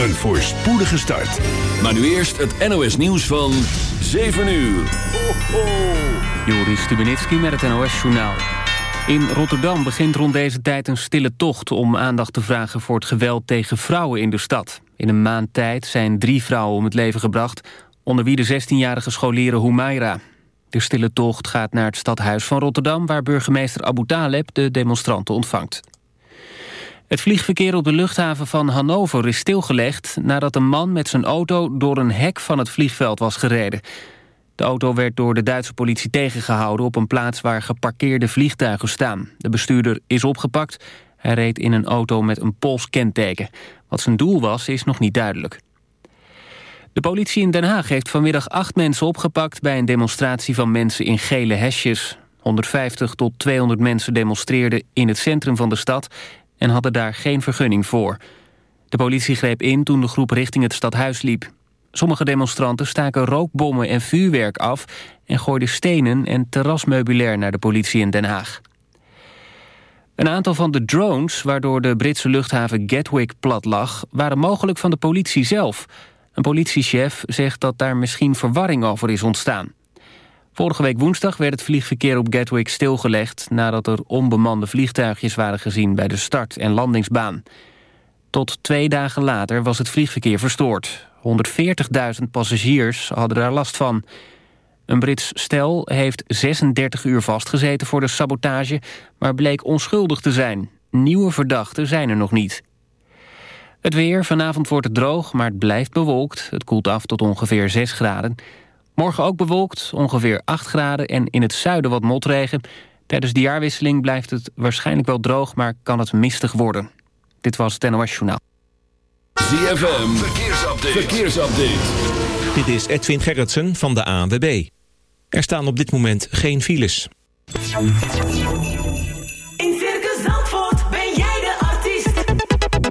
een voorspoedige start. Maar nu eerst het NOS nieuws van 7 uur. Ho, ho. Joris Stubenitski met het NOS-journaal. In Rotterdam begint rond deze tijd een stille tocht... om aandacht te vragen voor het geweld tegen vrouwen in de stad. In een maand tijd zijn drie vrouwen om het leven gebracht... onder wie de 16-jarige scholieren Humaira. De stille tocht gaat naar het stadhuis van Rotterdam... waar burgemeester Abu Taleb de demonstranten ontvangt. Het vliegverkeer op de luchthaven van Hannover is stilgelegd... nadat een man met zijn auto door een hek van het vliegveld was gereden. De auto werd door de Duitse politie tegengehouden... op een plaats waar geparkeerde vliegtuigen staan. De bestuurder is opgepakt. Hij reed in een auto met een Pools kenteken. Wat zijn doel was, is nog niet duidelijk. De politie in Den Haag heeft vanmiddag acht mensen opgepakt... bij een demonstratie van mensen in gele hesjes. 150 tot 200 mensen demonstreerden in het centrum van de stad... en hadden daar geen vergunning voor. De politie greep in toen de groep richting het stadhuis liep. Sommige demonstranten staken rookbommen en vuurwerk af... en gooiden stenen en terrasmeubilair naar de politie in Den Haag. Een aantal van de drones waardoor de Britse luchthaven Gatwick plat lag... waren mogelijk van de politie zelf. Een politiechef zegt dat daar misschien verwarring over is ontstaan. Vorige week woensdag werd het vliegverkeer op Gatwick stilgelegd... nadat er onbemande vliegtuigjes waren gezien bij de start- en landingsbaan. Tot twee dagen later was het vliegverkeer verstoord. 140.000 passagiers hadden daar last van. Een Brits stel heeft 36 uur vastgezeten voor de sabotage... maar bleek onschuldig te zijn. Nieuwe verdachten zijn er nog niet. Het weer, vanavond wordt het droog, maar het blijft bewolkt. Het koelt af tot ongeveer 6 graden. Morgen ook bewolkt, ongeveer 8 graden... en in het zuiden wat motregen. Tijdens de jaarwisseling blijft het waarschijnlijk wel droog... maar kan het mistig worden. Dit was het NOS Journaal. ZFM, verkeersupdate. verkeersupdate. Dit is Edwin Gerritsen van de ANWB. Er staan op dit moment geen files.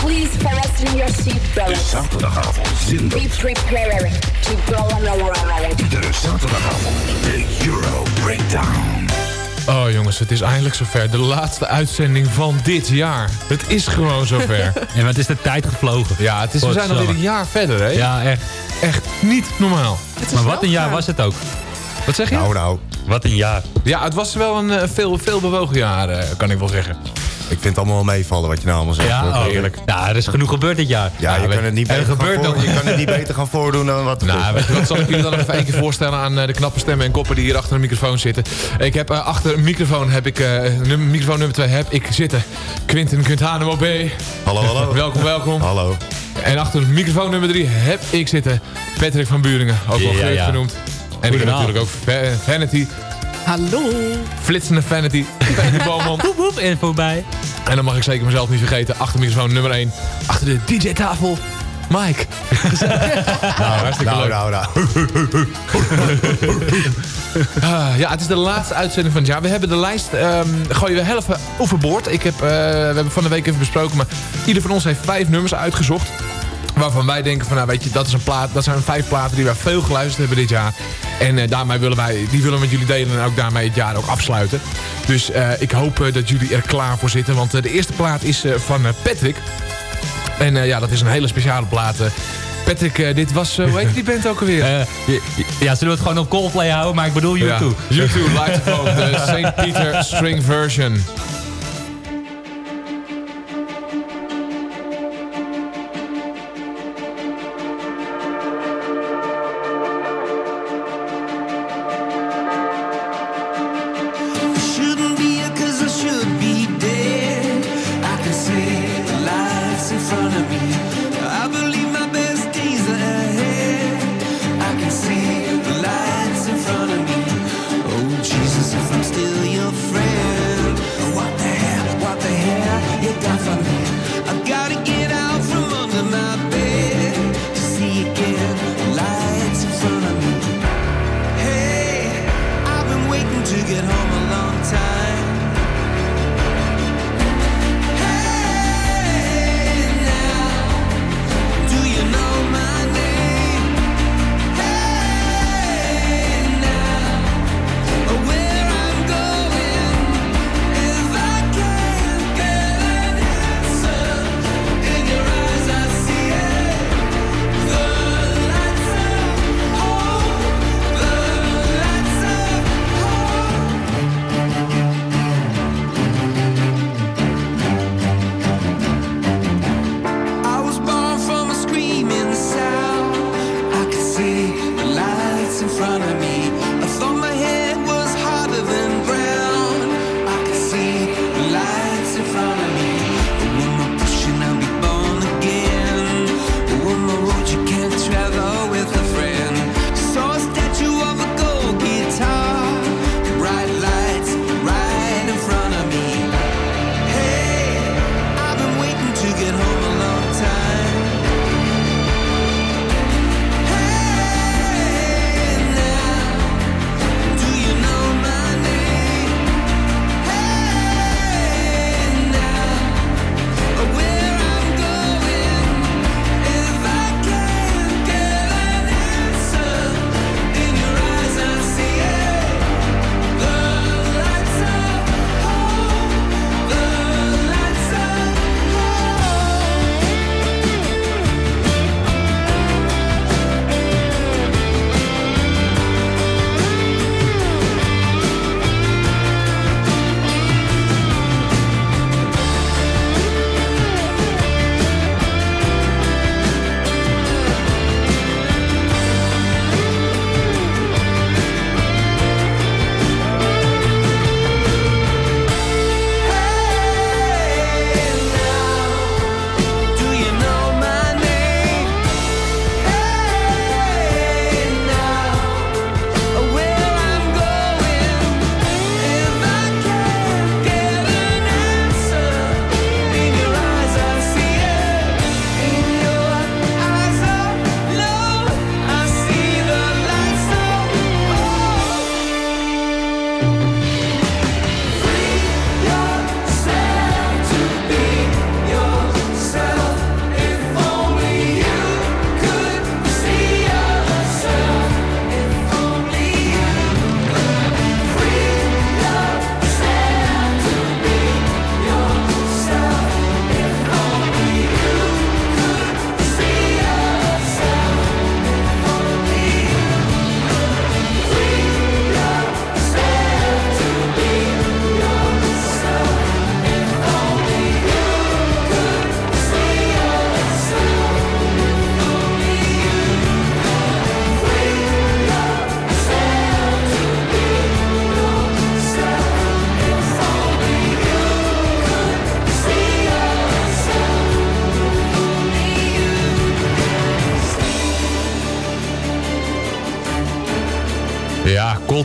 Please fasten your seatbelts. Zaterdagavond zin Be prepared to go on a ride. De zaterdagavond. De Euro Breakdown. Oh jongens, het is eindelijk zover. De laatste uitzending van dit jaar. Het is gewoon zover. En wat is de tijd gevlogen? Ja, het is, we zijn alweer een jaar verder, hè? Ja, echt. Echt niet normaal. Maar wat een jaar was het ook. Wat zeg je? Nou, nou. Wat een jaar. Ja, het was wel een eh, veel, veel bewogen jaar, eh, kan ik wel zeggen. Ik vind het allemaal wel meevallen wat je nou allemaal zegt. Ja, hoor. oh, Eerlijk. Nou, er is genoeg gebeurd dit jaar. Ja, je, weet- kan het niet er beter gaan gebeurt voor- je kan het niet beter gaan voordoen dan wat het Nou, weet je wat, zal ik jullie dan even één keer voorstellen aan eh, de knappe stemmen en koppen die hier achter de microfoon zitten. Ik heb eh, achter een microfoon, heb ik, eh, num- microfoon nummer 2 heb ik zitten. Quinten Quintanamo B. Hallo, hallo. welkom, welkom. Hallo. En achter microfoon nummer 3 heb ik zitten Patrick van Buringen, ook wel Ja, genoemd. En ik heb natuurlijk ook Vanity, Hallo. flitsende Vanity, Vanity Bowman. Boep, boep, en voorbij. En dan mag ik zeker mezelf niet vergeten, achter microfoon nummer 1, achter de DJ-tafel, Mike. nou, hartstikke Nou, leuk. nou, nou. Ah, ja, het is de laatste uitzending van het jaar. We hebben de lijst, ehm gooien we helft overboord. Ik heb, eh, we hebben van de week even besproken, maar ieder van ons heeft vijf nummers uitgezocht. Waarvan wij denken van, nou weet je, dat, is een plaat, dat zijn vijf platen die wij veel geluisterd hebben dit jaar. En eh, daarmee willen wij, die willen we met jullie delen en ook daarmee het jaar ook afsluiten. Dus eh, ik hoop eh, dat jullie er klaar voor zitten. Want de eerste plaat is van Patrick. En ja, dat is een hele speciale plaat. Patrick, dit was, eh, hoe heet die band ook alweer? Eh, ja, zullen we het gewoon op Coldplay houden? Maar ik bedoel Ja, YouTube. YouTube, live vote, de St. Peter string version.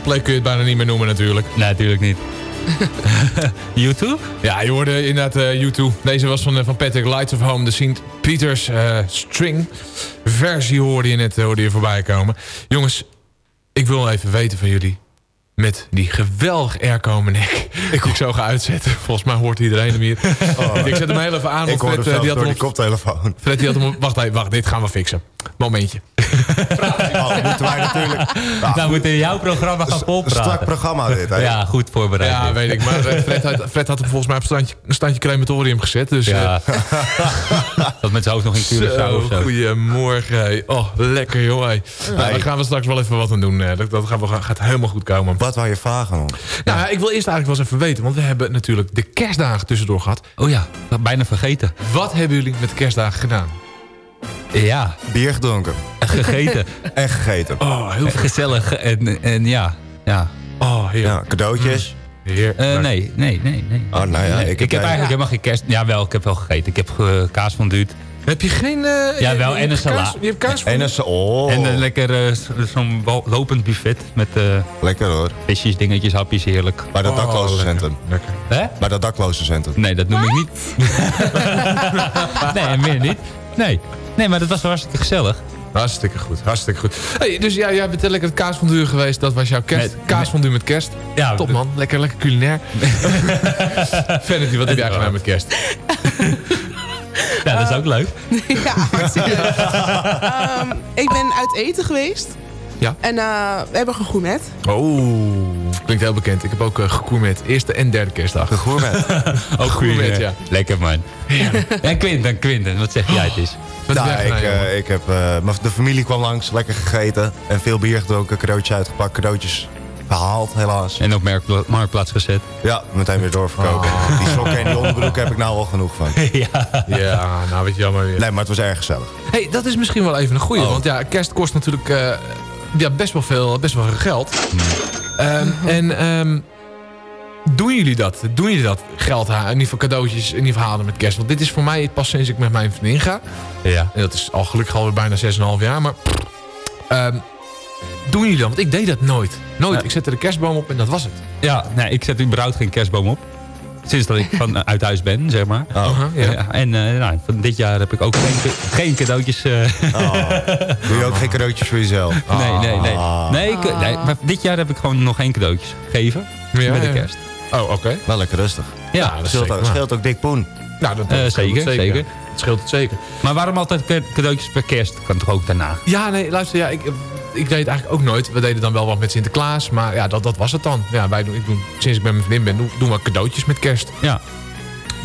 Coldplay kun je het bijna niet meer noemen natuurlijk. Nee, natuurlijk niet. YouTube? Ja, je hoorde inderdaad eh YouTube. Deze was van, eh, van Patrick Lights of Home. De Sint Peters eh, String versie hoorde je net hoorde je voorbij komen. Jongens, ik wil even weten van jullie. Met die geweldig airco nek. Ik ook zo ga uitzetten. Volgens mij hoort iedereen hem hier. Ik zet hem heel even aan. Ik want hoor Fred, eh, die had door die op- koptelefoon. Fred, die had hem Wacht wacht. Dit gaan we fixen. Momentje. Oh, moeten wij natuurlijk... nou, moeten we jouw programma gaan volpraten. Strak programma dit, hè? Ja, goed voorbereid. Ja, weet ik. Maar eh, Fred had, Fred had hem volgens mij op een standje, een standje crematorium gezet. Dus, Ja. dat met zijn hoofd nog in Curaçao of zo. Goedemorgen. Oh, lekker joh. hey. Nou, daar gaan we straks wel even wat aan doen. eh. Dat, dat gaan we, gaat helemaal goed komen. Wat wou je vragen, man? Nou, ik wil eerst eigenlijk wel eens even weten. Want we hebben natuurlijk de kerstdagen tussendoor gehad. Oh ja, bijna vergeten. Wat hebben jullie met de kerstdagen gedaan? Ja, Bier gedronken. Gegeten. En gegeten. Oh, heel veel. Gezellig en, en ja. ja. Oh, heel. Ja, cadeautjes. Heer. Eh, nee, nee, nee, nee. Oh, nou ja, Nee, ik ik, heb heb eigenlijk helemaal geen kerst... Ja, wel, ik heb wel gegeten. Ik heb uh, kaas van duut. Heb je geen... eh, Ja, wel, en een salade. Je hebt kaas van... En een... Oh, En een lekker eh, zo'n lopend buffet met eh lekker hoor. visjes, dingetjes, hapjes, heerlijk. Bij dat Oh, daklozencentrum. Lekker. Hè? Bij dat daklozencentrum. Nee, dat noem ik niet. nee, en meer niet. Nee. nee, maar dat was wel hartstikke gezellig. Hartstikke goed, hartstikke goed. Hey, dus ja, jij bent lekker het kaasfonduur geweest. Dat was jouw kerst. Kaasfonduur met kerst. Ja, Top man, lekker, lekker culinair. Vanity, wat heb jij gedaan met kerst? Ja, dat is ook leuk. Ja, hartstikke leuk. Ehm, ik ben uit eten geweest. Ja. En eh, we hebben gegourmet. Oh, klinkt heel bekend. Ik heb ook uh, gegourmet. Eerste en derde kerstdag. Gegourmet. Ook Gourmet, ja. Lekker man. En Quinten, Quinten, wat zeg jij het is? Nou, ik, eh, ik heb, eh, maar de familie kwam langs, lekker gegeten. En veel bier gedronken, cadeautjes uitgepakt, cadeautjes gehaald, helaas. En op merkpla- marktplaats gezet. Ja, meteen weer doorverkopen. Die sokken en die onderbroek heb ik nou al genoeg van. ja. Ja, nou weet je jammer weer. Nee, maar het was erg gezellig. hey, dat is misschien wel even een goeie. Oh. Want ja, kerst kost natuurlijk eh, ja, best, wel veel, best wel veel geld. Ehm, en ehm, doen jullie dat? Doen jullie dat? Geld halen, in ieder geval cadeautjes, in ieder geval halen met kerst. Want dit is voor mij pas sinds ik met mijn vriendin ga. Ja. En dat is al gelukkig alweer bijna 6,5 jaar. Maar ehm, doen jullie dat? Want ik deed dat nooit. Nooit. Ja. Ik zette de kerstboom op en dat was het. Ja, nee, ik zet überhaupt geen kerstboom op. Sinds dat ik van, uit huis ben, zeg maar. Aha, ja. Ja, en eh, nou, van dit jaar heb ik ook geen, geen cadeautjes. eh, Doe je ook geen cadeautjes voor jezelf? nee, nee, nee. Ah. Nee, ik- nee, maar dit jaar heb ik gewoon nog geen cadeautjes gegeven. Ja, met de ja. kerst. Oh, oké. Wel lekker rustig. Ja, dat is Scheelt, zeker ook, scheelt ook dik poen. Nou, dat, Eh, dat scheelt zeker, het zeker. Het scheelt het zeker. Maar waarom altijd ca- cadeautjes per kerst? Kan toch ook daarna? Ja, nee, luister, ja, ik, ik deed het eigenlijk ook nooit. We deden dan wel wat met Sinterklaas, maar ja, dat, dat was het dan. Ja, wij doen, ik doe, sinds ik met mijn vriendin ben, doen, doen we cadeautjes met kerst. Ja.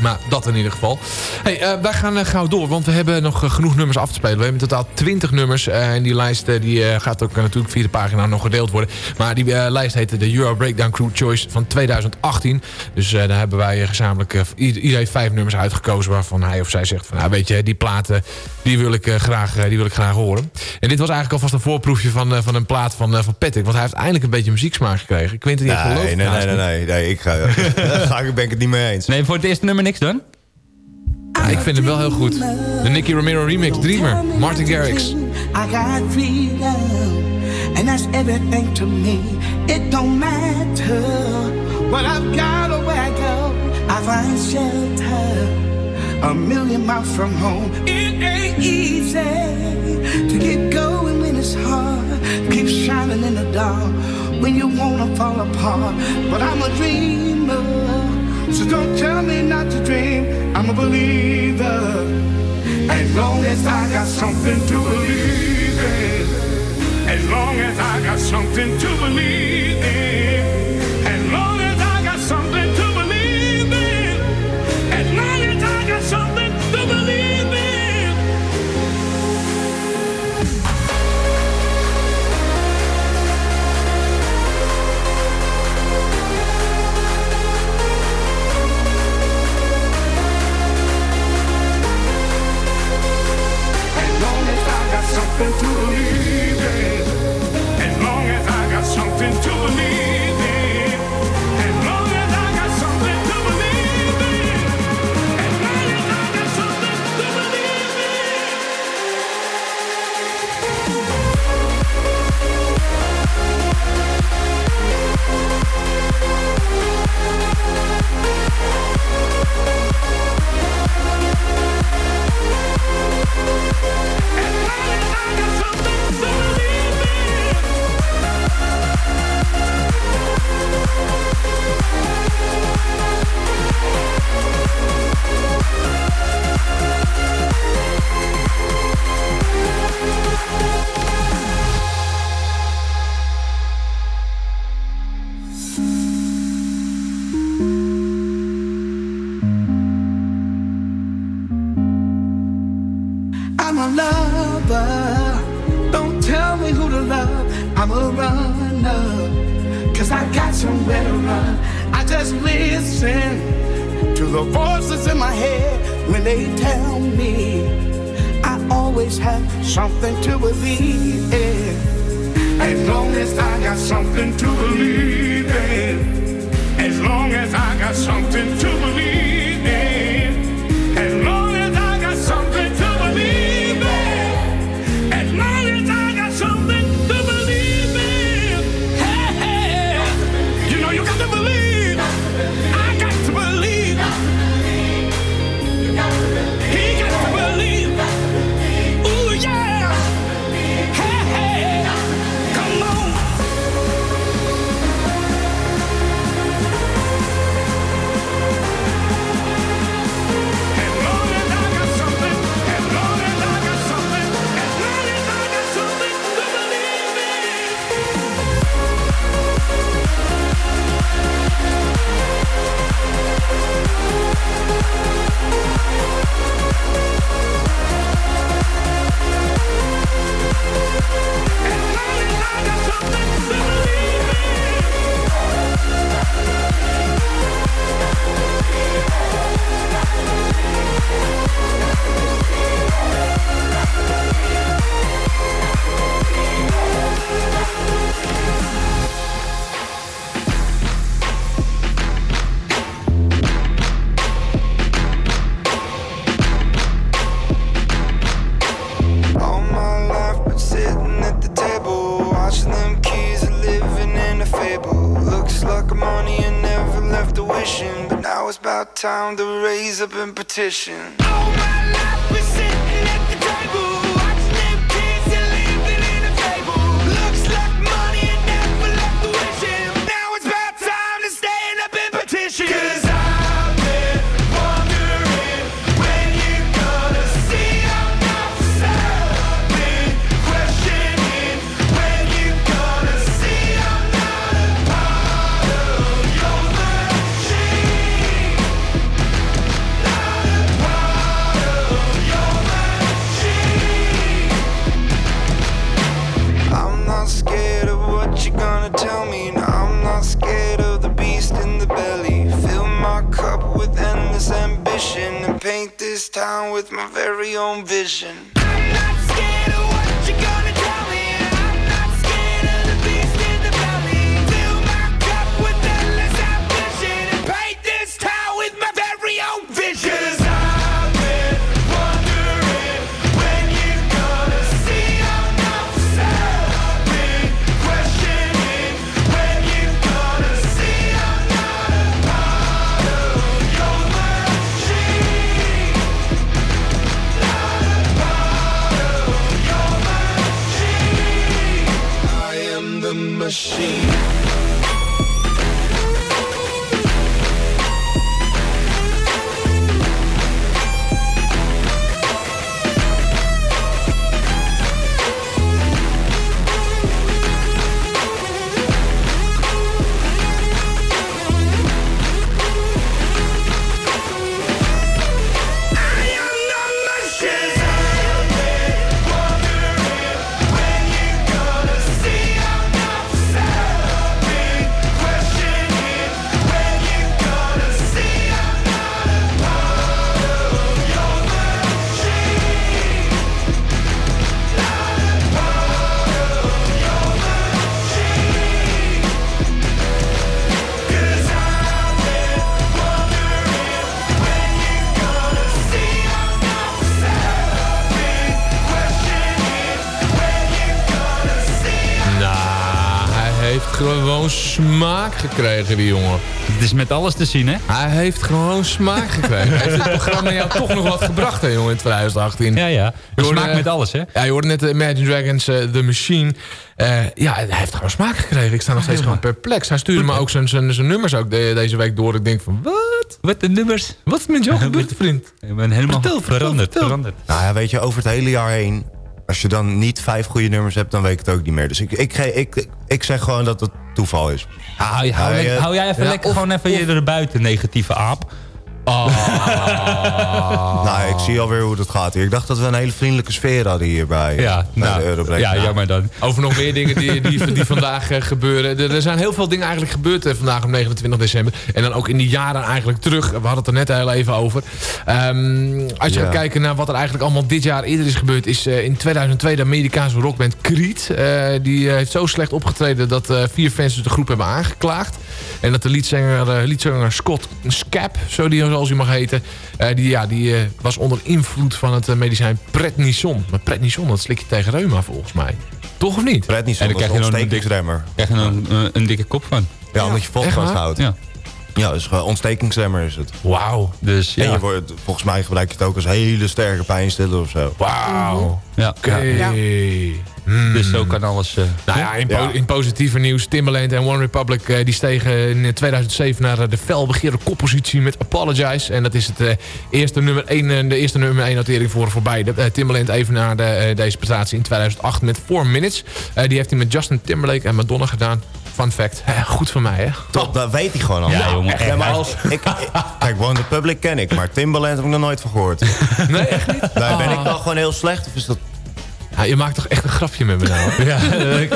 Maar dat in ieder geval. Hey, eh, wij gaan eh, gauw door, want we hebben nog eh, genoeg nummers af te spelen. We hebben in totaal 20 nummers. en die lijst die, gaat ook natuurlijk via de pagina nog gedeeld worden. Maar die lijst heette de Euro Breakdown Crew Choice van 2018. Dus daar hebben wij gezamenlijk... ieder- iedereen vijf nummers uitgekozen waarvan hij of zij zegt... van, nou, weet je, die platen die wil, ik, eh, graag, eh, die wil ik graag horen. En dit was eigenlijk alvast een voorproefje van, eh, van een plaat van, eh, van Patrick. Want hij heeft eindelijk een beetje muzieksmaak gekregen. Ik weet het niet, ik geloof Nee, het nee, nee, nee, nee, nee. Ik ga, daar ben ik het niet mee eens. Nee, voor het eerste nummer niks dan? Ja, ik vind hem wel heel goed. De Nicky Romero remix, Dreamer, Martin Garrix. I got freedom, and that's everything to me. It don't matter what I've got or where I go. I find shelter a million miles from home. It ain't easy to get going when it's hard. Keep shining in the dark when you wanna fall apart. But I'm a dreamer, so don't tell me not to dream. I'm a believer. As long as I got something to believe in. As long as I got something to believe in. With my very own vision. Smaak gekregen, die jongen. Het is met alles te zien, hè? Hij heeft gewoon smaak gekregen. heeft dit programma jou toch nog wat gebracht, hè, jongen, in 2018? Ja, ja. Je hoorde, Smaak met alles, hè? Ja, je hoorde net de Imagine Dragons, eh, The Machine. Eh, ja, hij heeft gewoon smaak gekregen. Ik sta nog steeds gewoon perplex. Hij stuurde me ook zijn, zijn, zijn nummers ook de- deze week door. Ik denk van, wat? Wat de nummers? Wat is met jou gebeurd, vriend? Ik ben helemaal Vertel, vertel, veranderd, vertel. veranderd. Nou ja, weet je, over het hele jaar heen... als je dan niet vijf goede nummers hebt, dan weet ik het ook niet meer. Dus ik, ik, ik, ik zeg gewoon dat het toeval is. Hou, hou, ja. hou jij even Ja, lekker of- gewoon even je er buiten, negatieve aap. nou, ik zie alweer hoe dat gaat hier. Ik dacht dat we een hele vriendelijke sfeer hadden hierbij. Ja, nou, de Eurobreak. ja, Nou, jammer dan. Over nog meer dingen die, die, die vandaag eh, gebeuren. Er, er zijn heel veel dingen eigenlijk gebeurd eh, vandaag op 29 december. En dan ook in die jaren eigenlijk terug. We hadden het er net heel even over. Ehm, als je Ja. gaat kijken naar wat er eigenlijk allemaal dit jaar eerder is gebeurd... is eh, in 2002 de Amerikaanse rockband Creed. die heeft zo slecht opgetreden dat vier fans de groep hebben aangeklaagd. En dat de liedzanger, liedzanger Scott Scap, zo die, zoals hij mag heten... eh, die, ja, die eh, was onder invloed van het eh, medicijn prednison. Maar prednison, dat slik je tegen reuma volgens mij. Toch of niet? Prednison, En dan krijg je een ontstekingsremmer. krijg je een, een, een dikke kop van. Ja, omdat je vocht vasthoudt. Ja. Ja, dus gewoon ontstekingsremmer is het. Wauw. Dus En ja. je wordt, volgens mij gebruik je het ook als hele sterke pijnstiller of zo. Wauw. ja. Oké. ja. Hmm. Dus zo kan alles... eh, Nou ja, in, po- Ja. in positieve nieuws. Timbaland en One Republic eh, die stegen in 2007 naar eh, de felbegeerde koppositie met Apologize. En dat is het eh, eerste nummer 1, de eerste nummer 1 notering voor, voor beide. Eh, Timbaland even naar de, eh, deze prestatie in 2008 met 4 Minutes. Eh, die heeft hij met Justin Timberlake en Madonna gedaan. Fun fact. Goed van mij, hè? Toch, dat weet hij gewoon al. Ja, jongen, echt. maar als, ik, ik- kijk, One Republic ken ik, maar Timbaland heb ik nog nooit van gehoord. Nee, echt niet? Nee, ben ik dan gewoon heel slecht of is dat... Ja, je maakt toch echt een grapje met me nou? ja,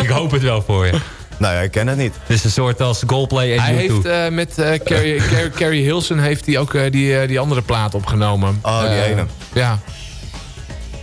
ik hoop het wel voor je. Nou ja, ik ken het niet. Het is een soort als Goldplay en Hij YouTube. heeft eh, met eh, Carrie, Carrie, Carrie Hilson heeft hij ook eh, die, eh, die andere plaat opgenomen. Oh, die ene. Ja.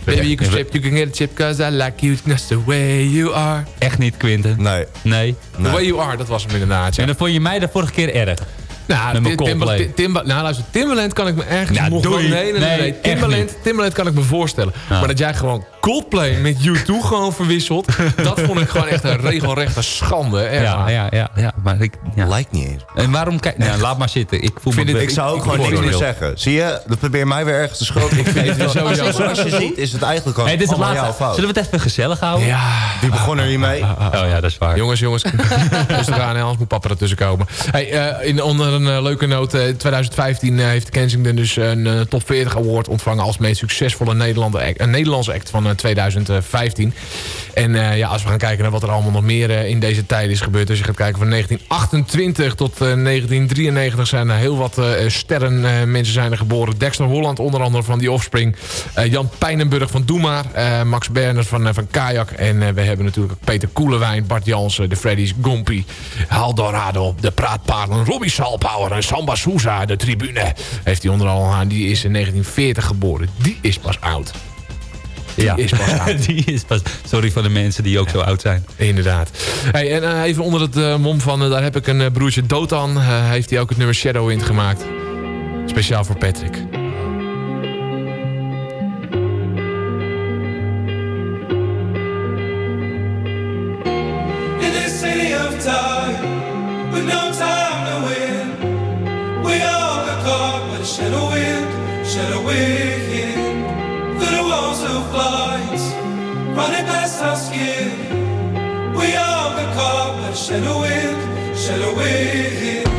Baby, you can strip, you can get a chip, cause I like you just the way you are. Echt niet, Quinten. Nee. Nee. The way you are, dat was hem inderdaad. Ja. En dan vond je mij de vorige keer erg. Nou, Met mijn Tim- Coldplay. Timba- Timba- nou, luister, Timbaland kan ik me ergens Ja, nog wel... Nee, nee, nee. Nee, Timbaland, Timbaland kan ik me voorstellen. Maar dat jij gewoon Coldplay met U2 gewoon verwisselt... dat vond ik gewoon echt een regelrechte schande. Echt Ja, ja, ja, ja. Maar ik, ja. Lijkt niet eens. En waarom kijk... Nou, laat maar zitten. Ik voel vind me... het- Ik zou ook gewoon niks meer zeggen. Zie je, dat probeer mij weer ergens te schulden. Ik vind het sowieso. Als je, als je ziet, is het eigenlijk gewoon Hey, dit is allemaal jouw laatste. fout. Zullen we het even gezellig houden? Ja. Die begon er hiermee. Oh ja, dat is waar. Jongens, jongens. Rustig aan, anders moet papa ertussen komen. Hey, eh, in, onder een eh, leuke noot. eh, 2015 eh, heeft Kensington dus een top 40 award ontvangen... als meest succesvolle Nederlander act, een Nederlandse act van eh, 2015. En eh, ja, als we gaan kijken naar wat er allemaal nog meer eh, in deze tijd is gebeurd... dus je gaat kijken van 1928 tot eh, 1993 zijn er heel wat eh, sterren eh, mensen zijn er geboren. Dexter Holland, onder andere van The Offspring. Eh, Jan Pijnenburg van Doe Maar. eh, Max Berner van, eh, van Kajak. En eh, we hebben natuurlijk Peter Koelewijn, Bart Jansen, de Freddy's, Gompie, Hal Dorado, de Praatpaarden, Robbie Salpower en Samba Souza, de tribune. Heeft hij onder andere aan. Die is in 1940 geboren. Die is pas oud. Die ja. is pas oud. die is pas... Sorry voor de mensen die ook zo oud zijn. Inderdaad. Hey, en eh, even onder het eh, mom van, eh, daar heb ik een broertje Dotan. Heeft hij ook het nummer Shadow in gemaakt. Speciaal voor Patrick. In this city of walls of lights, running past our skin. We all got caught by the shadow wind, shadow wind.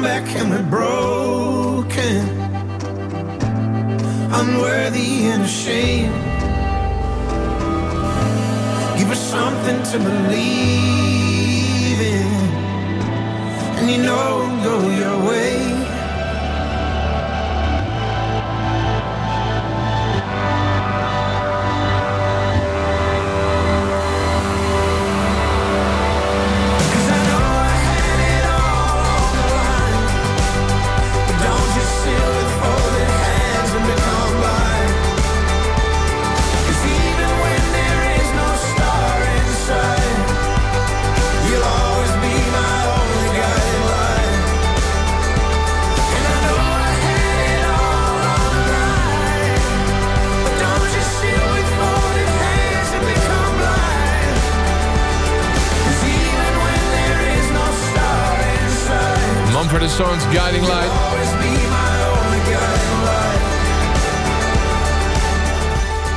Come back and we're broken, unworthy and ashamed, give us something to believe in, and you know it'll go your way. Sons Guiding Light.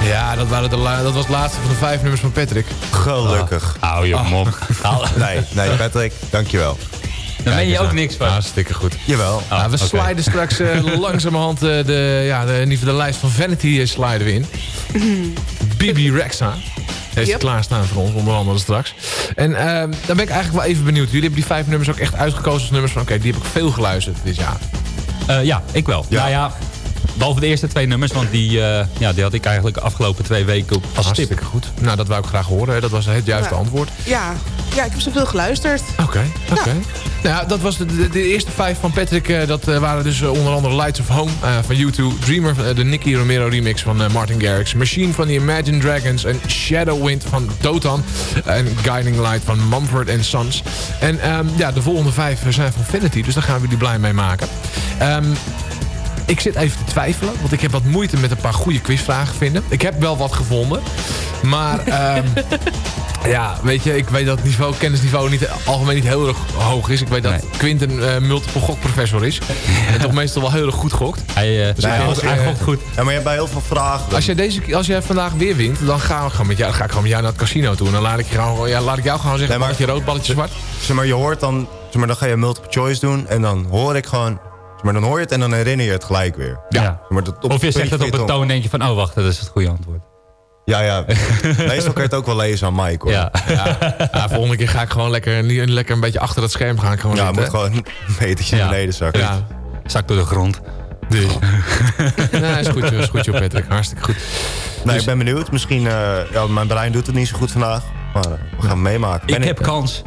Ja, dat, waren de dat was het laatste van de vijf nummers van Patrick. Gelukkig. Hou je mop. Nee, nee, Patrick, dankjewel. Daar meen je ook niks van. Hartstikke goed. Jawel. Ja, we oké. sliden straks eh, langzamerhand eh, de, ja, de, in ieder geval de lijst van Vanity eh, sliden we in. Bibi Rexa. Heeft Yep. klaarstaan voor ons, onder andere straks. En ehm dan ben ik eigenlijk wel even benieuwd. Jullie hebben die vijf nummers ook echt uitgekozen als nummers van... Oké, die heb ik veel geluisterd dit jaar. Eh, ja, ik wel. Ja. Nou ja, behalve de eerste twee nummers, want die, eh, ja, die had ik eigenlijk de afgelopen twee weken op als tip. Hartstikke goed. Nou, dat wou ik graag horen. hè. Dat was het juiste Ja. antwoord. Ja. ja, ik heb zoveel geluisterd. Oké, oké. Nou ja, dat was de, de, de eerste vijf van Patrick. eh, dat eh, waren dus onder andere Lights of Home eh, van U2. Dreamer, de Nicky Romero remix van eh, Martin Garrix. Machine van the Imagine Dragons. En Shadow Wind van Dotan. En Guiding Light van Mumford Sons. En ehm, ja, de volgende vijf zijn van Vanity. Dus daar gaan we jullie blij mee maken. Ehm, ik zit even te twijfelen, want ik heb wat moeite met een paar goede quizvragen vinden. Ik heb wel wat gevonden, maar ehm, ja, weet je, ik weet dat het niveau, kennisniveau niet, algemeen niet heel erg hoog is. Ik weet dat Quinten eh, multiple gokprofessor is en toch meestal wel heel erg goed gokt. Hij, uh, Dus dat, eh, goed. Ja, maar je hebt bij heel veel vragen. Als jij, deze, als jij vandaag weer wint, dan ga, ik gewoon met jou, dan ga ik gewoon met jou naar het casino toe. En dan laat ik, je gewoon, ja, laat ik jou gewoon zeggen, Nee, maar- balletje rood, balletje zwart. Zeg maar, je hoort dan, zeg maar, dan ga je multiple choice doen en dan hoor ik gewoon, maar, dan hoor je het en dan herinner je het gelijk weer. Ja. Maar, dat op Of je zegt het op een toon denk je van, oh wacht, dat is het goede antwoord. Ja, ja. Meestal kun je het ook wel lezen aan Mike, hoor. Ja. Ja, volgende keer ga ik gewoon lekker, lekker een beetje achter het scherm gaan. Gewoon Ja, zitten. moet gewoon een metertje naar beneden zakken. Ja, Zak door de grond. dus. nee, is goed, is goed joh, Patrick. Hartstikke goed. Nee, ik ben benieuwd. Misschien, eh, ja, mijn brein doet het niet zo goed vandaag. Maar we gaan meemaken. Ik heb kans.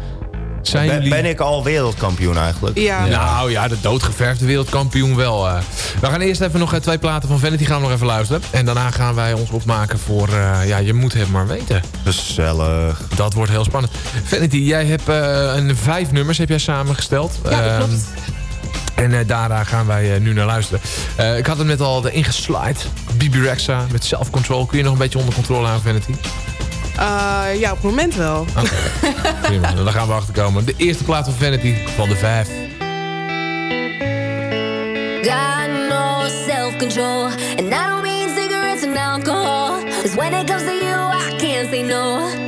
Zijn ben, jullie... ben ik al wereldkampioen eigenlijk? Ja. Nou ja, de doodgeverfde wereldkampioen wel. eh. We gaan eerst even nog eh, twee platen van Vanity gaan we nog even luisteren. En daarna gaan wij ons opmaken voor... eh, ja, je moet het maar weten. Gezellig. Dat wordt heel spannend. Vanity, jij hebt eh, een vijf nummers heb jij samengesteld. Ja, dat Ehm, klopt. En eh, daarna gaan wij eh, nu naar luisteren. Eh, ik had het net al erin geslide. Bibi Rexa met self-control. Kun je nog een beetje onder controle houden, Vanity? Eh, ja, op het moment wel. Prima, daar gaan we achter komen. De eerste plaat van Vanity van de vijf. Got no self-control And I don't mean cigarettes and alcohol Cause when it comes to you, I can't say no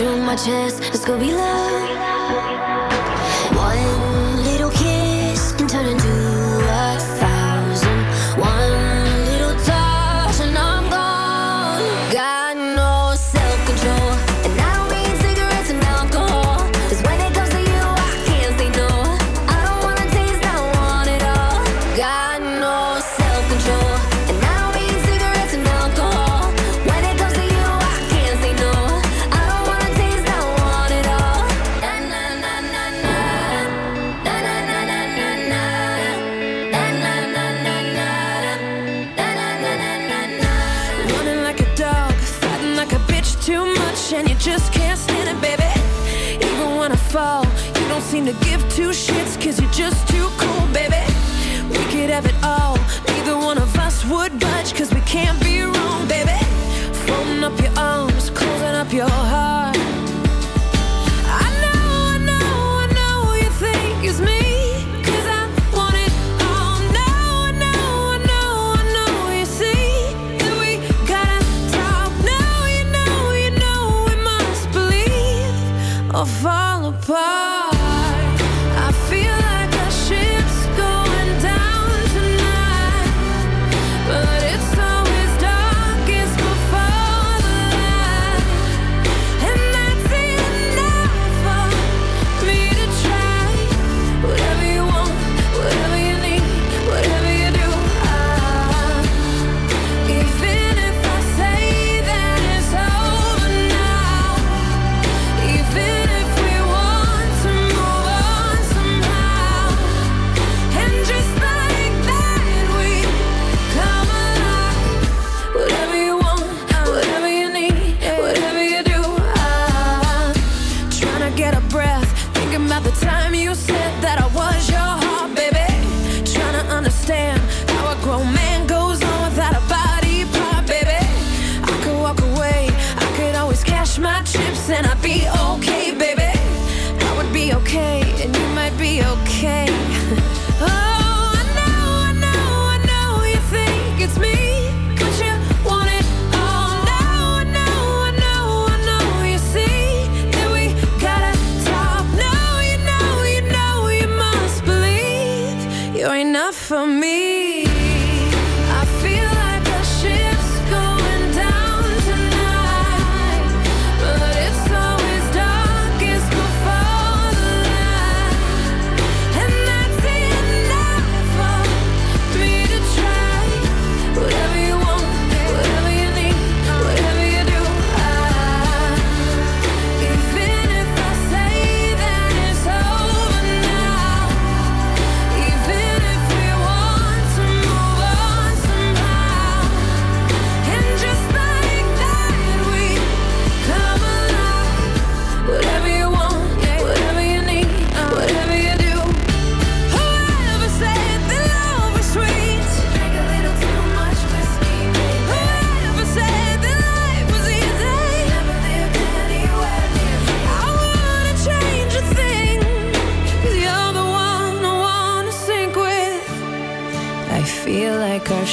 through my chest. this could be love.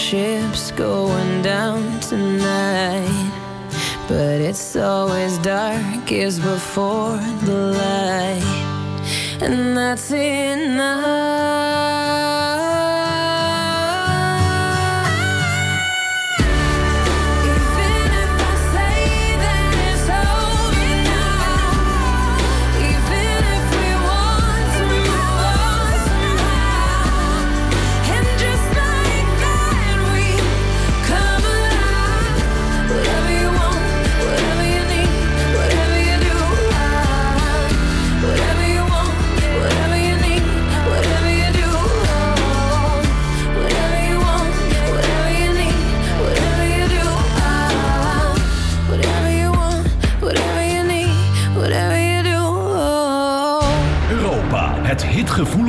ship's going down tonight. But it's always dark, is before the light. And that's enough.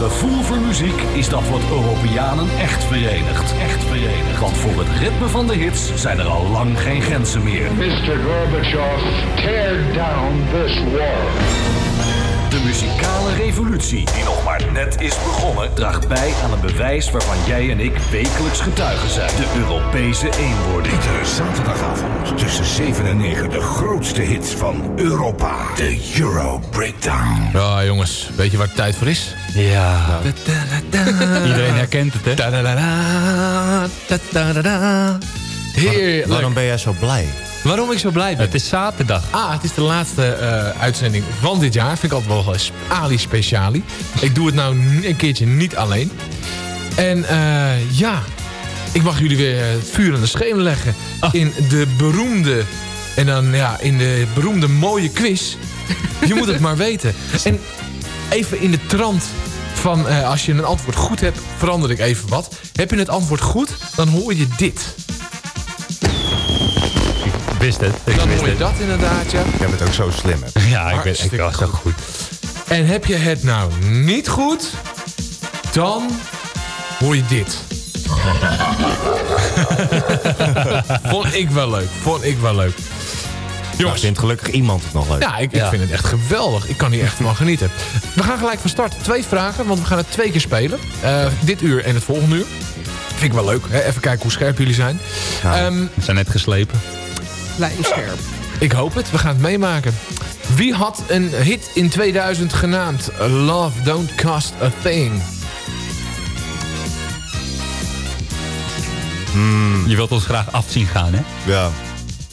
Gevoel voor muziek is dat wat Europeanen echt verenigt. Echt verenigt. Want voor het ritme van de hits zijn er al lang geen grenzen meer. Mr. Gorbachev, tear down this wall. De muzikale revolutie, die nog maar net is begonnen, draagt bij aan een bewijs waarvan jij en ik wekelijks getuigen zijn. De Europese eenwording. Iedere zaterdagavond tussen 7 en 9 de grootste hits van Europa. De Euro Breakdown. Ja, jongens, weet je waar het tijd voor is? Ja. Iedereen herkent het, hè? Heerlijk. Waarom ben jij zo blij? Waarom ik zo blij ben? Het is zaterdag. Ah, het is de laatste eh, uitzending van dit jaar. Vind ik altijd wel eens Ali Speciali. Ik doe het nou een keertje niet alleen. En eh, ja, ik mag jullie weer het vuur aan de schenen leggen. In de beroemde, en dan ja, in de beroemde mooie quiz. Je moet het maar weten. En even in de trant van eh, als je een antwoord goed hebt, verander ik even wat. Heb je het antwoord goed, dan hoor je dit. Ik wist het. Ik Dan wist hoor je het. dat inderdaad, ja. Jij bent ook zo slim, hè? Ja, ik ben ik was zo goed. En heb je het nou niet goed, dan hoor je dit. Vond ik wel leuk. Vond ik wel leuk. Jongens. vindt gelukkig iemand het nog leuk. Ja, ik, ik vind het echt geweldig. Ik kan hier echt van genieten. We gaan gelijk van start. Twee vragen, want we gaan het twee keer spelen. Eh, dit uur en het volgende uur. Vind ik wel leuk. Hè? Even kijken hoe scherp jullie zijn. Ehm, We zijn net geslepen. Ik hoop het. We gaan het meemaken. Wie had een hit in 2000 genaamd Love Don't Cost a Thing? Je wilt ons graag afzien gaan, hè? Ja.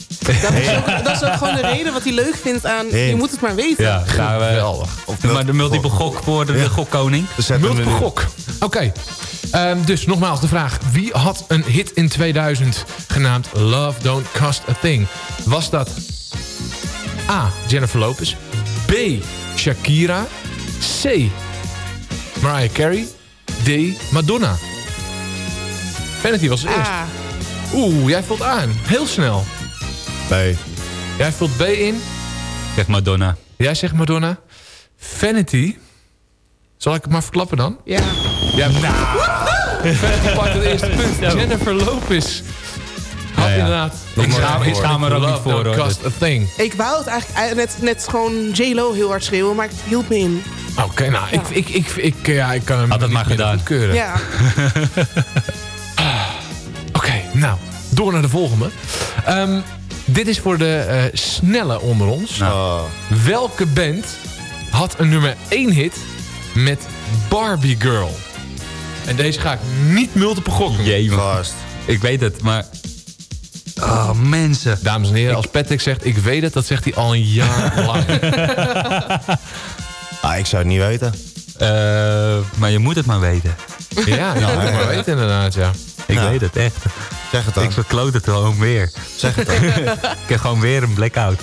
Dat is, ook, dat is ook gewoon de reden wat hij leuk vindt aan... Je moet het maar weten. Ja, gaan we... Geweldig. Doe maar de multiple gok voor de, de gokkoning. Multiple gok. Oké. Ehm, dus nogmaals de vraag. Wie had een hit in 2000 genaamd Love Don't Cost a Thing? Was dat A. Jennifer Lopez. B. Shakira. C. Mariah Carey. D. Madonna. Vanity was het eerst. Oeh, jij vult aan. Heel snel. B. Jij vult B in. Zeg Madonna. Jij zegt Madonna. Vanity. Zal ik het maar verklappen dan? ja. Ja, nou. Vanity pakt het eerste punt. Jennifer Lopez. Had Ja, ja. inderdaad. Ik schaam- ik schaam er ook niet voor, hoor. Cost a thing. Ik wou het eigenlijk net, net gewoon J-Lo heel hard schreeuwen, maar het hield me in. Oké, nou, ik, ik, ik, ik, ja, ik kan hem Had het niet maar gedaan. goedkeuren. Ja. Oké, nou, door naar de volgende. Ehm, dit is voor de eh, snelle onder ons. Oh. Welke band had een nummer 1 hit met Barbie Girl? En deze ga ik niet multiple gokken. Jee, man. Gast. Ik weet het, maar... Oh, mensen. Dames en heren, als Patrick zegt ik weet het, dat zegt hij al een jaar lang. Ah, ik zou het niet weten. Eh, maar je moet het maar weten. ja, nou, moet ik maar weten inderdaad, ja. Ik weet het echt. Zeg het dan. Ik verkloot het gewoon weer. Zeg het dan. Ik heb gewoon weer een blackout.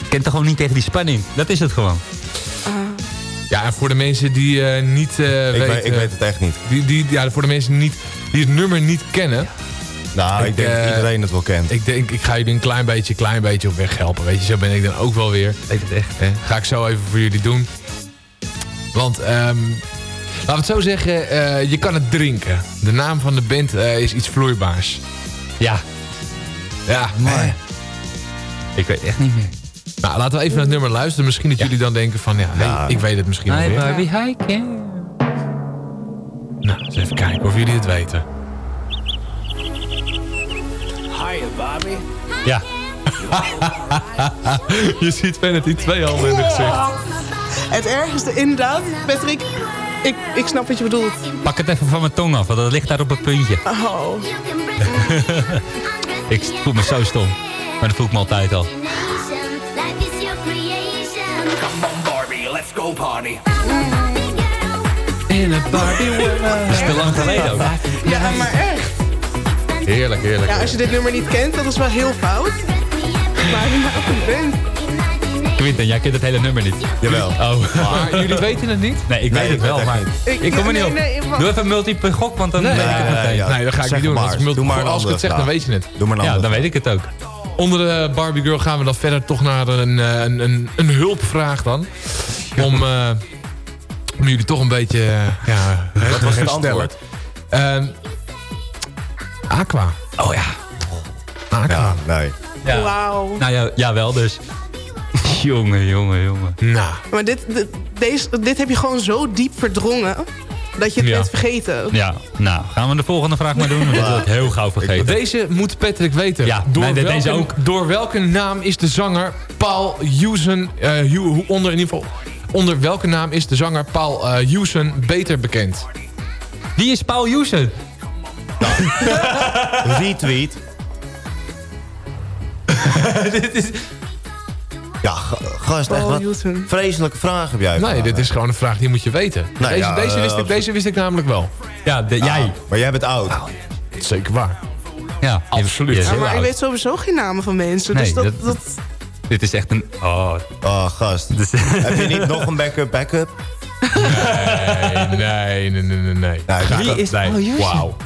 Ik ken toch gewoon niet tegen die spanning. Dat is het gewoon. Ja, en voor de mensen die eh, niet eh, ik, weten... weet, ik weet het echt niet. Die, die, ja, voor de mensen die, niet, die het nummer niet kennen... Nou, ik, Ik, denk dat eh, iedereen het wel kent. Ik denk, ik ga jullie een klein beetje, klein beetje op weg helpen. Weet je, zo ben ik dan ook wel weer. Weet het echt. Eh, ga ik zo even voor jullie doen. Want, ehm, laten we het zo zeggen, eh, je kan het drinken. De naam van de band eh, is iets vloeibaars. Ja. Ja, Maar... Ik weet echt niet meer. Nou, laten we even naar het nummer luisteren. Misschien dat jullie dan denken van, ja, hey, Ja. ik weet het misschien wel Hi weer. Barbie, hi Ken. Nou, eens even kijken of jullie het weten. Hiya, Bobby. Ja. je ziet Vanity twee handen in het gezicht. Het ergste, inderdaad, Patrick. Ik, ik snap wat je bedoelt. Pak het even van mijn tong af, want dat ligt daar op het puntje. Oh. ik voel me zo stom. Maar dat voel ik me altijd al. go party. In a Barbie. Dat is te lang geleden ook. Ja, maar echt. Heerlijk, heerlijk. Ja, als je dit nummer niet kent, dat is wel heel fout. Maar je maakt een. Quinten, jij kent het hele nummer niet. Jawel. Oh. Maar jullie weten het niet? Nee, ik Nee, weet het wel, maar ik kom er niet op. Nee. Doe even een multiple gok, want dan Nee. weet ik het Nee, meteen. ja. Nee, dat ga ik niet doen. maar. Dat Doe maar als ik het zeg, dan weet je het. Doe maar een Ja, dan weet ik het ook. Onder de Barbie Girl gaan we dan verder toch naar een, eh, een, een, een hulpvraag dan. Om, eh, om jullie toch een beetje eh, ja, Wat was het antwoord? Ehm, Aqua. Oh ja. Aqua. Ja, nee. ja. Wauw. Nou ja, jawel dus. jongen, jongen, jongen. Nou, Maar dit, dit, deze, dit heb je gewoon zo diep verdrongen... dat je het Ja. bent vergeten. Ja, nou, gaan we de volgende vraag maar doen. Want wil ik heel gauw vergeten. deze moet Patrick weten. Ja, door, nee, welke, deze ook. door welke naam is de zanger Paul eh, Hu- onder, in ieder geval, onder welke naam is de zanger Paul eh Houston beter bekend? Wie is Paul Houston? Retweet. dit is... Ja, ga- gast, echt Paul wat vreselijke vraag heb jij. Nee, dit is gewoon een vraag die moet je weten. Nou deze, ja, deze, wist eh, ik, deze wist ik namelijk wel. Ja, de, Ah, jij. Maar jij bent oud. Dat is zeker waar. Ja, Absoluut. Ja, maar ik weet sowieso geen namen van mensen. Nee, dus dat, dat- dat, Dit is echt een... Oh, Oh, gast. dus, heb je niet nog een backup backup? Nee, nee, nee, nee, nee. Nou, wie is nee. Houston? Wauw.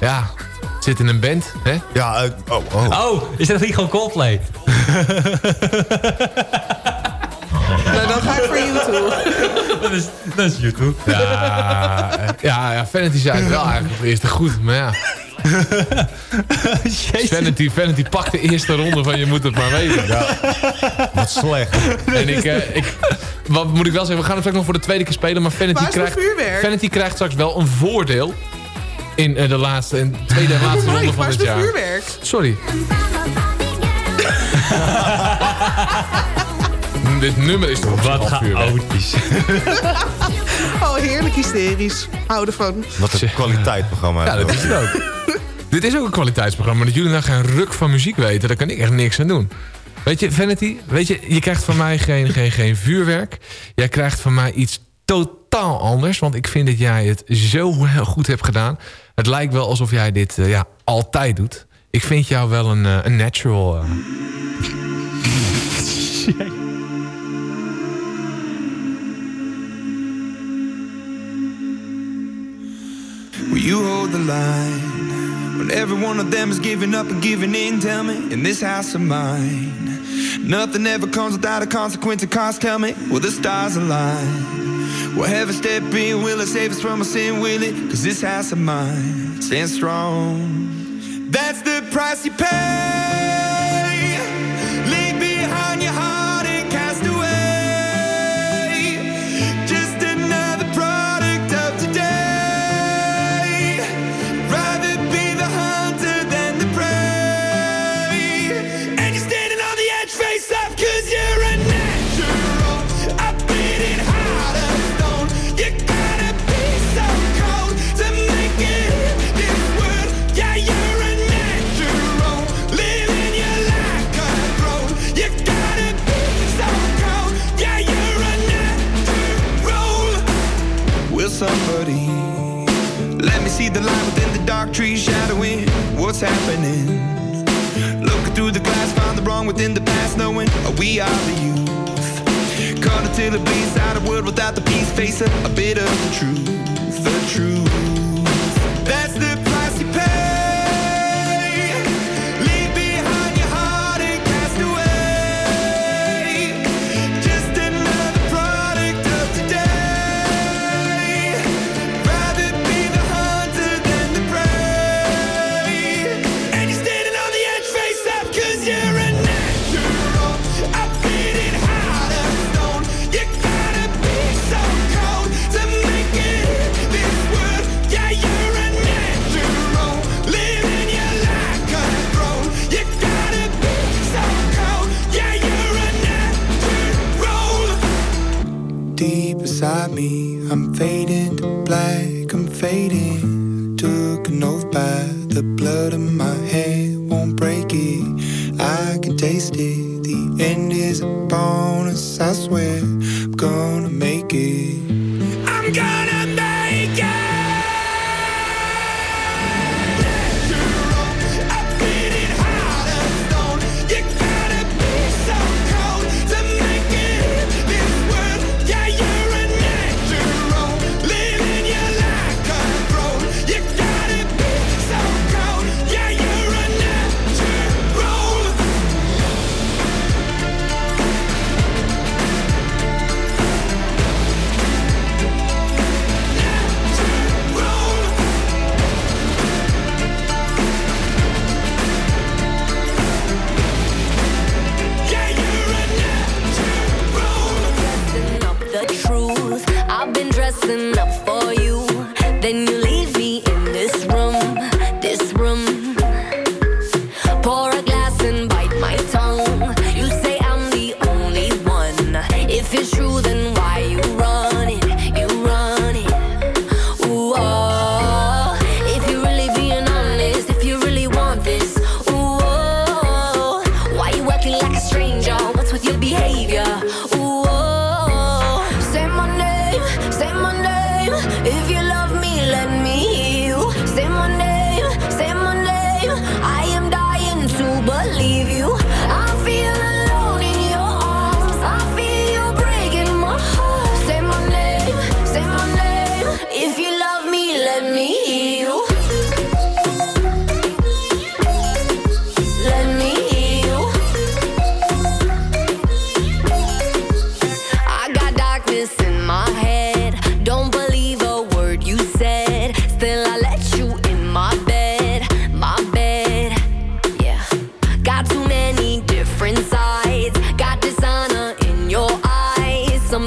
Ja, zit in een band, hè? Ja, oh, oh. oh, is dat niet gewoon Coldplay? Nou, dan ga ik voor YouTube. dat, is, dat is YouTube. Ja, eh, ja, ja Vanity zei het wel eigenlijk op de eerste goed, maar ja. Vanity, Vanity pakt de eerste ronde van je moet het maar weten. Ja. Wat slecht. En ik, eh, ik, wat moet ik wel zeggen, we gaan het straks nog voor de tweede keer spelen, maar Vanity krijgt? Vanity krijgt straks wel een voordeel in eh, de laatste, in de tweede en laatste ronde Mike, van dit jaar. vuurwerk? Sorry. Dit nummer is toch Wat chaotisch. Oh, heerlijk hysterisch. Hou ervan. Wat een kwaliteitsprogramma. Ja, dat is het ook. Dit is ook een kwaliteitsprogramma. Maar dat jullie nou geen ruk van muziek weten, daar kan ik echt niks aan doen. Weet je, Vanity, weet je, je krijgt van mij geen, geen, geen vuurwerk. Jij krijgt van mij iets totaal anders. Want ik vind dat jij het zo heel goed hebt gedaan. Het lijkt wel alsof jij dit eh, ja, altijd doet. Ik vind jou wel een, eh, een natural. eh. Will you hold the line when every one of them is giving up and giving in? Tell me, in this house of mine, nothing ever comes without a consequence and cost. Tell me, will the stars align? Will heaven step in? Will it save us from our sin? Will it? Cause this house of mine stands strong. That's the price you pay. Leave behind your heart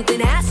something has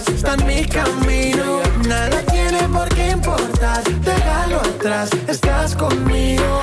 está en mi camino. Nada tiene por qué importar, déjalo atrás, estás conmigo.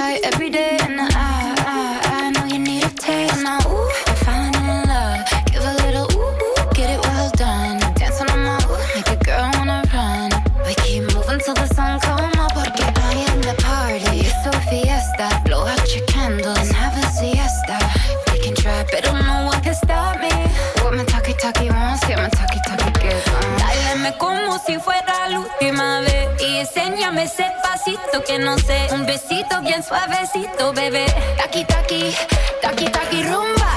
every day. Pasito que no sé, un besito bien suavecito, bebé. Taki taki, taki taki rumba.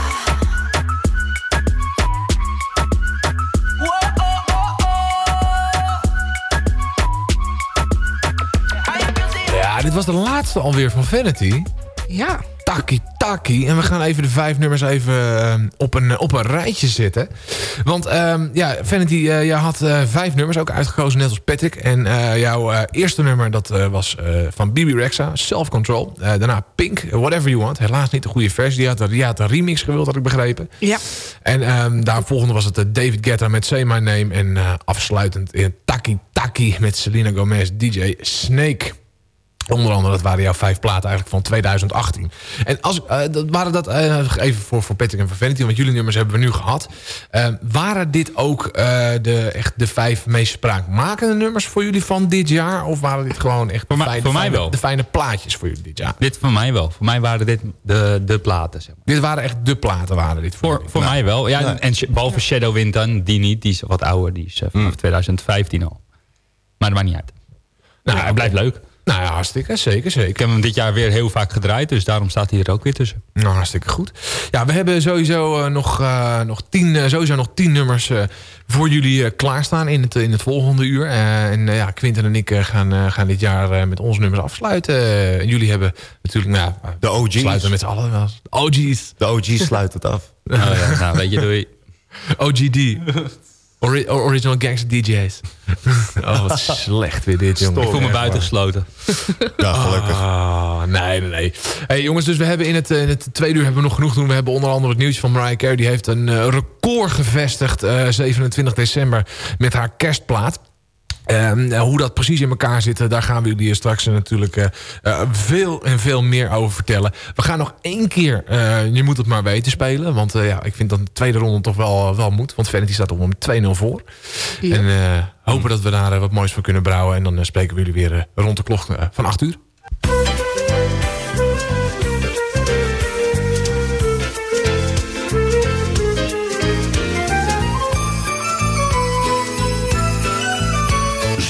Ja, dit was de laatste alweer van Vanity. Ja. Taki Taki. En we gaan even de vijf nummers even eh, op, een, op een rijtje zetten. Want ehm, ja, Vanity, uh, jij had eh, vijf nummers ook uitgekozen, net als Patrick. En eh, jouw eerste nummer, dat was van Bibi Rexa, Self Control. daarna Pink, Whatever You Want. Helaas niet de goede versie. Die had, die had een remix gewild, had ik begrepen. Ja. En um, daar volgende was het David Guetta met Say My Name. En afsluitend in Taki Taki met Selena Gomez, DJ Snake. Onder andere, dat waren jouw vijf platen eigenlijk van 2018. En als, uh, dat waren dat, uh, even voor, voor Patrick en voor Vanity, want jullie nummers hebben we nu gehad. Uh, waren dit ook de, echt de vijf meest spraakmakende nummers voor jullie van dit jaar? Of waren dit gewoon echt voor, de, fijne, voor mij fijne, wel. de fijne plaatjes voor jullie dit jaar? Dit voor mij wel. Voor mij waren dit de, de platen. Zeg maar. Dit waren echt de platen waren dit voor, voor, Nou, mij wel. Ja, nou. En behalve Shadow Wind dan, die niet. Die is wat ouder. Die is uh, vanaf 2015 al. Maar dat maakt niet uit. Nou, hij blijft leuk. Nou ja, hartstikke. Zeker, zeker. Ik heb hem dit jaar weer heel vaak gedraaid. Dus daarom staat hij er ook weer tussen. Nou, hartstikke goed. Ja, we hebben sowieso, uh, nog, uh, nog, tien, uh, sowieso nog tien nummers voor jullie klaarstaan in het, in het volgende uur. en ja, Quinten en ik gaan, gaan dit jaar met onze nummers afsluiten. jullie hebben natuurlijk... Nou, de OG's. Sluiten met z'n allen wel. OG's. De OG's sluiten het af. oh, ja, nou, weet je, doei. OGD. Ori original Gangster DJ's. oh, wat slecht weer dit, jongen. Ik voel me buitengesloten. Ja, gelukkig. Ah, nee, nee, nee. Hey, jongens, dus we hebben in het, in het tweede uur hebben we nog genoeg doen. We hebben onder andere het nieuws van Mariah Carey. Die heeft een uh, record gevestigd, uh, 27 december, met haar kerstplaat. Um, hoe dat precies in elkaar zit, daar gaan we jullie straks natuurlijk uh, uh, veel en veel meer over vertellen. We gaan nog één keer, uh, je moet het maar weten, spelen. Want ja, ik vind dat de tweede ronde toch wel, wel moet. Want Vanity staat op om 2-0 voor. Ja. En hopen dat we daar wat moois van kunnen brouwen. En dan spreken we jullie weer rond de klok van 8 uur.